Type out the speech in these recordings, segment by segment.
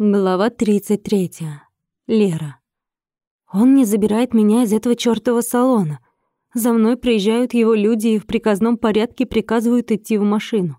Глава 33. Лера. Он не забирает меня из этого чёртова салона. За мной приезжают его люди и в приказном порядке приказывают идти в машину.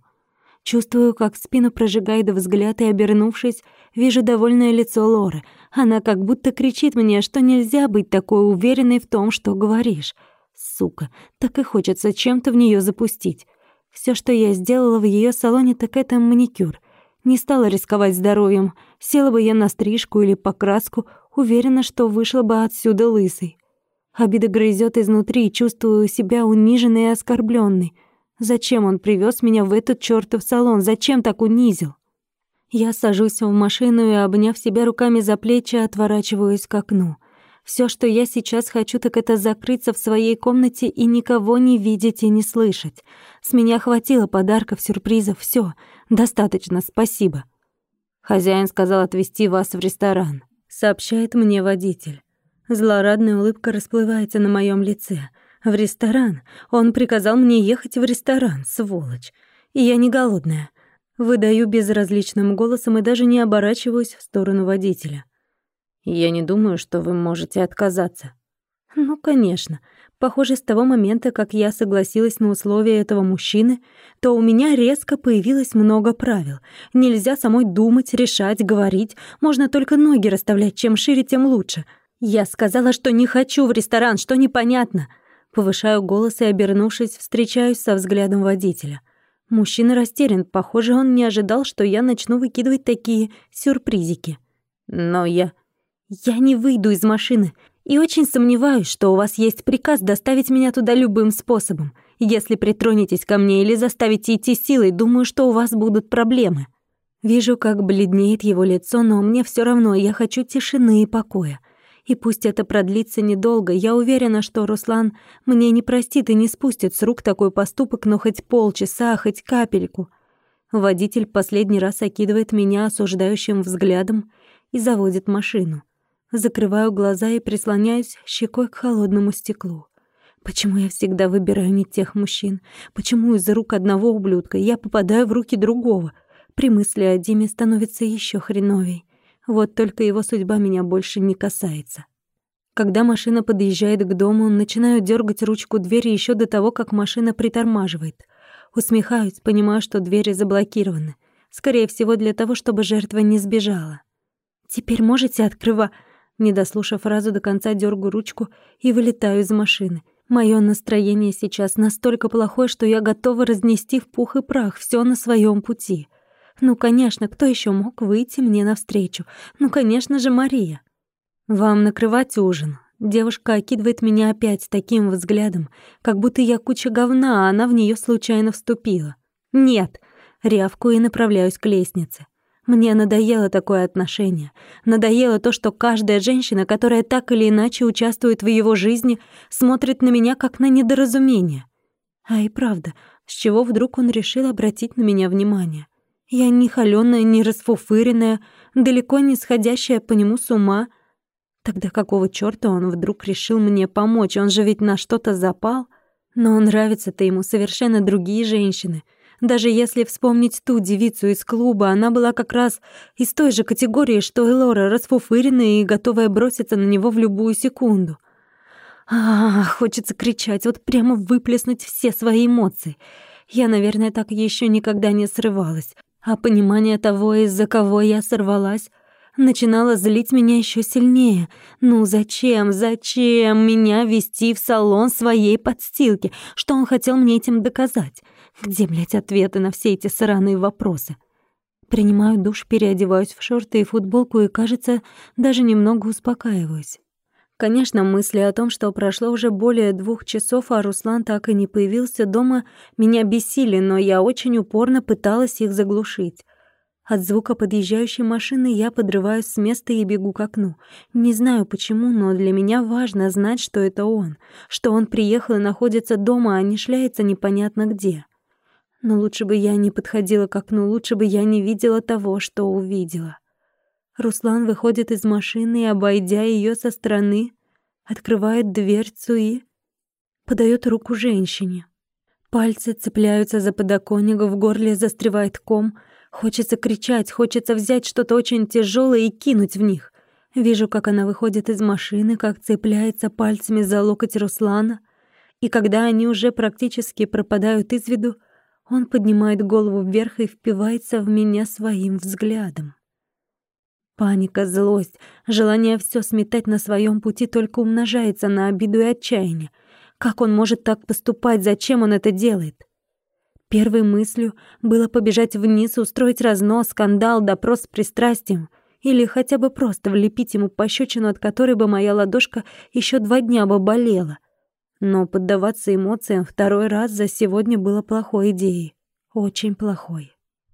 Чувствую, как спину прожигает взгляд, и, обернувшись, вижу довольное лицо Лоры. Она как будто кричит мне, что нельзя быть такой уверенной в том, что говоришь. Сука, так и хочется чем-то в неё запустить. Всё, что я сделала в её салоне, так это маникюр — не стала рисковать здоровьем. Села бы я на стрижку или покраску, уверена, что вышла бы отсюда лысой. Обида грызет изнутри, чувствую себя униженной и оскорбленной. Зачем он привез меня в этот чертов салон? Зачем так унизил? Я сажусь в машину и, обняв себя руками за плечи, отворачиваюсь к окну. Все, что я сейчас хочу, так это закрыться в своей комнате и никого не видеть и не слышать. С меня хватило подарков, сюрпризов, все, Достаточно, спасибо. Хозяин сказал отвезти вас в ресторан, сообщает мне водитель. Злорадная улыбка расплывается на моем лице. В ресторан? Он приказал мне ехать в ресторан, сволочь. И я не голодная. Выдаю безразличным голосом и даже не оборачиваюсь в сторону водителя. Я не думаю, что вы можете отказаться. Ну, конечно. Похоже, с того момента, как я согласилась на условия этого мужчины, то у меня резко появилось много правил. Нельзя самой думать, решать, говорить. Можно только ноги расставлять. Чем шире, тем лучше. Я сказала, что не хочу в ресторан, что непонятно. Повышаю голос и, обернувшись, встречаюсь со взглядом водителя. Мужчина растерян. Похоже, он не ожидал, что я начну выкидывать такие сюрпризики. Но я... Я не выйду из машины. И очень сомневаюсь, что у вас есть приказ доставить меня туда любым способом. Если притронетесь ко мне или заставите идти силой, думаю, что у вас будут проблемы. Вижу, как бледнеет его лицо, но мне все равно, я хочу тишины и покоя. И пусть это продлится недолго, я уверена, что Руслан мне не простит и не спустит с рук такой поступок, но хоть полчаса, хоть капельку. Водитель последний раз окидывает меня осуждающим взглядом и заводит машину. Закрываю глаза и прислоняюсь щекой к холодному стеклу. Почему я всегда выбираю не тех мужчин? Почему из рук одного ублюдка я попадаю в руки другого? При мысли о Диме становится еще хреновей. Вот только его судьба меня больше не касается. Когда машина подъезжает к дому, начинаю дергать ручку двери еще до того, как машина притормаживает. Усмехаюсь, понимаю, что двери заблокированы. Скорее всего, для того, чтобы жертва не сбежала. «Теперь можете открывать...» Не дослушав фразу до конца, дергаю ручку и вылетаю из машины. Моё настроение сейчас настолько плохое, что я готова разнести в пух и прах всё на своём пути. Ну, конечно, кто ещё мог выйти мне навстречу? Ну, конечно же, Мария. «Вам накрывать ужин?» Девушка окидывает меня опять таким взглядом, как будто я куча говна, а она в неё случайно вступила. «Нет!» Рявку и направляюсь к лестнице. Мне надоело такое отношение. Надоело то, что каждая женщина, которая так или иначе участвует в его жизни, смотрит на меня как на недоразумение. А и правда, с чего вдруг он решил обратить на меня внимание? Я не холёная, не расфуфыренная, далеко не сходящая по нему с ума. Тогда какого чёрта он вдруг решил мне помочь? Он же ведь на что-то запал. Но нравятся-то ему совершенно другие женщины — даже если вспомнить ту девицу из клуба, она была как раз из той же категории, что и Лора, расфуфыренная и готовая броситься на него в любую секунду. А, хочется кричать, вот прямо выплеснуть все свои эмоции. Я, наверное, так еще никогда не срывалась. А понимание того, из-за кого я сорвалась, начинало злить меня еще сильнее. Ну зачем, зачем меня вести в салон своей подстилки? Что он хотел мне этим доказать? Где, блядь, ответы на все эти сраные вопросы? Принимаю душ, переодеваюсь в шорты и футболку и, кажется, даже немного успокаиваюсь. Конечно, мысли о том, что прошло уже более двух часов, а Руслан так и не появился дома, меня бесили, но я очень упорно пыталась их заглушить. От звука подъезжающей машины я подрываюсь с места и бегу к окну. Не знаю почему, но для меня важно знать, что это он, что он приехал и находится дома, а не шляется непонятно где. Но лучше бы я не подходила к окну, лучше бы я не видела того, что увидела. Руслан выходит из машины и, обойдя ее со стороны, открывает дверцу и подает руку женщине. Пальцы цепляются за подоконник, в горле застревает ком, Хочется кричать, хочется взять что-то очень тяжелое и кинуть в них. Вижу, как она выходит из машины, как цепляется пальцами за локоть Руслана, и когда они уже практически пропадают из виду, он поднимает голову вверх и впивается в меня своим взглядом. Паника, злость, желание все сметать на своем пути только умножается на обиду и отчаяние. Как он может так поступать? Зачем он это делает? Первой мыслью было побежать вниз, устроить разнос, скандал, допрос с пристрастием. Или хотя бы просто влепить ему пощечину, от которой бы моя ладошка еще два дня бы болела. Но поддаваться эмоциям второй раз за сегодня было плохой идеей. Очень плохой.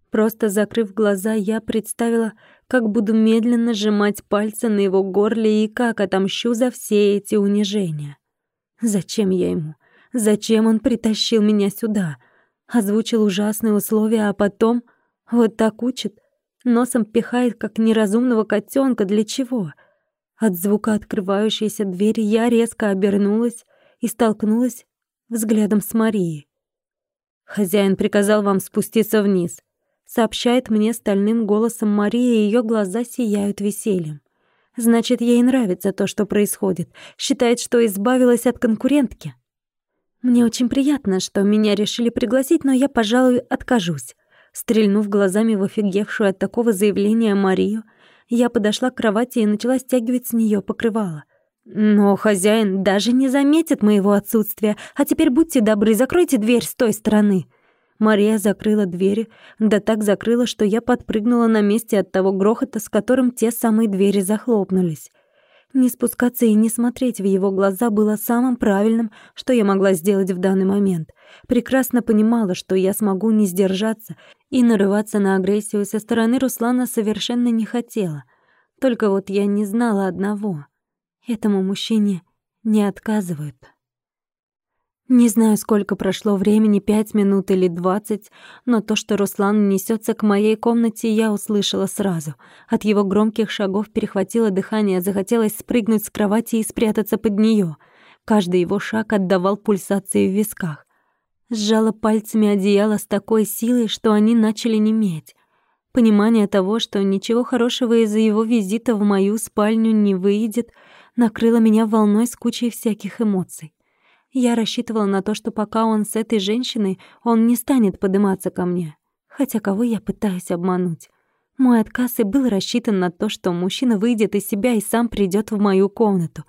Просто закрыв глаза, я представила, как буду медленно сжимать пальцы на его горле и как отомщу за все эти унижения. Зачем я ему? Зачем он притащил меня сюда? Озвучил ужасные условия, а потом вот так учит, носом пихает, как неразумного котенка. Для чего? От звука открывающейся двери я резко обернулась и столкнулась взглядом с Марией. «Хозяин приказал вам спуститься вниз», — сообщает мне стальным голосом Мария, и её глаза сияют весельем. Значит, ей нравится то, что происходит. Считает, что избавилась от конкурентки. Мне очень приятно, что меня решили пригласить, но я, пожалуй, откажусь. Стрельнув глазами в офигевшую от такого заявления Марию, я подошла к кровати и начала стягивать с неё покрывало. Но хозяин даже не заметит моего отсутствия. А теперь будьте добры, закройте дверь с той стороны. Мария закрыла двери, да так закрыла, что я подпрыгнула на месте от того грохота, с которым те самые двери захлопнулись. Не спускаться и не смотреть в его глаза было самым правильным, что я могла сделать в данный момент. Прекрасно понимала, что я смогу не сдержаться, и нарываться на агрессию со стороны Руслана совершенно не хотела. Только вот я не знала одного. Этому мужчине не отказывают. Не знаю, сколько прошло времени, пять минут или двадцать, но то, что Руслан несется к моей комнате, я услышала сразу. От его громких шагов перехватило дыхание, захотелось спрыгнуть с кровати и спрятаться под нее. Каждый его шаг отдавал пульсации в висках. Сжала пальцами одеяло с такой силой, что они начали неметь. Понимание того, что ничего хорошего из-за его визита в мою спальню не выйдет, накрыло меня волной с кучей всяких эмоций. Я рассчитывала на то, что пока он с этой женщиной, он не станет подниматься ко мне. Хотя кого я пытаюсь обмануть? Мой отказ и был рассчитан на то, что мужчина выйдет из себя и сам придёт в мою комнату.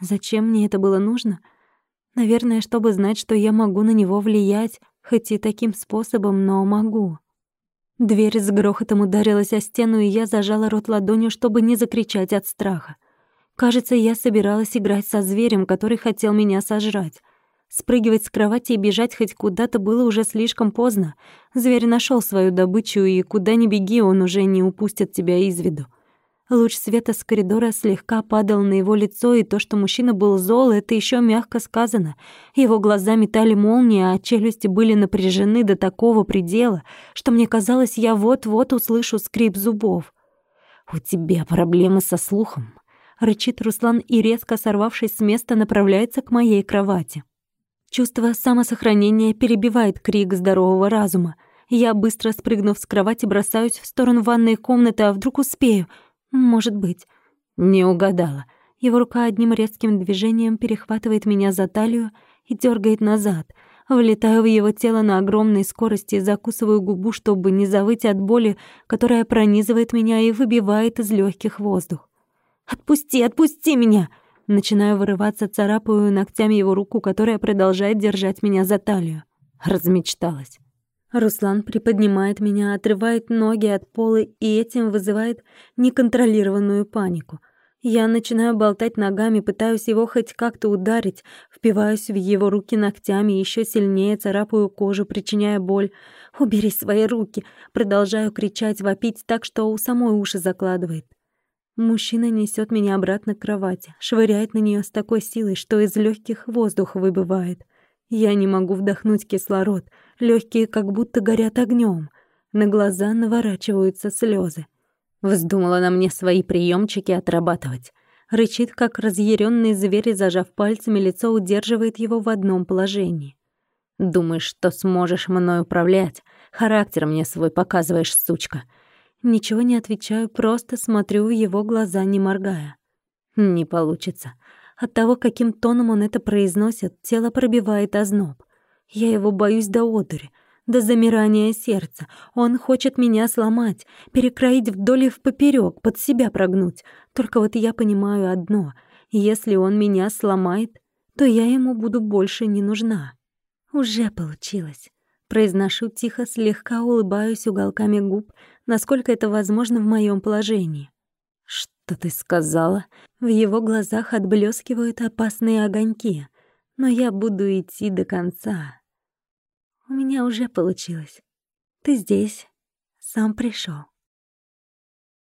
Зачем мне это было нужно? Наверное, чтобы знать, что я могу на него влиять, хоть и таким способом, но могу. Дверь с грохотом ударилась о стену, и я зажала рот ладонью, чтобы не закричать от страха. Кажется, я собиралась играть со зверем, который хотел меня сожрать. Спрыгивать с кровати и бежать хоть куда-то было уже слишком поздно. Зверь нашел свою добычу, и куда ни беги, он уже не упустит тебя из виду. Луч света с коридора слегка падал на его лицо, и то, что мужчина был зол, это еще мягко сказано. Его глаза метали молнии, а челюсти были напряжены до такого предела, что мне казалось, я вот-вот услышу скрип зубов. «У тебя проблемы со слухом», рычит Руслан и, резко сорвавшись с места, направляется к моей кровати. Чувство самосохранения перебивает крик здорового разума. Я, быстро спрыгнув с кровати, бросаюсь в сторону ванной комнаты, а вдруг успею? Может быть. Не угадала. Его рука одним резким движением перехватывает меня за талию и дергает назад. Влетаю в его тело на огромной скорости и закусываю губу, чтобы не завыть от боли, которая пронизывает меня и выбивает из легких воздух. «Отпусти, отпусти меня!» Начинаю вырываться, царапаю ногтями его руку, которая продолжает держать меня за талию. Размечталась. Руслан приподнимает меня, отрывает ноги от пола и этим вызывает неконтролированную панику. Я начинаю болтать ногами, пытаюсь его хоть как-то ударить, впиваюсь в его руки ногтями, еще сильнее царапаю кожу, причиняя боль. «Убери свои руки!» Продолжаю кричать, вопить так, что у самой уши закладывает. Мужчина несет меня обратно к кровати, швыряет на нее с такой силой, что из легких воздух выбывает. Я не могу вдохнуть кислород, легкие как будто горят огнем. На глаза наворачиваются слезы. Вздумала на мне свои приемчики отрабатывать. Рычит, как разъяренный зверь, зажав пальцами, лицо удерживает его в одном положении. Думаешь, что сможешь мной управлять? Характер мне свой показываешь, сучка». Ничего не отвечаю, просто смотрю в его глаза, не моргая. Не получится. От того, каким тоном он это произносит, тело пробивает озноб. Я его боюсь до одури, до замирания сердца. Он хочет меня сломать, перекроить вдоль и впоперёк, под себя прогнуть. Только вот я понимаю одно. Если он меня сломает, то я ему буду больше не нужна. Уже получилось. Произношу тихо, слегка улыбаюсь уголками губ, насколько это возможно в моем положении. «Что ты сказала?» В его глазах отблескивают опасные огоньки, но я буду идти до конца. У меня уже получилось. Ты здесь, сам пришел.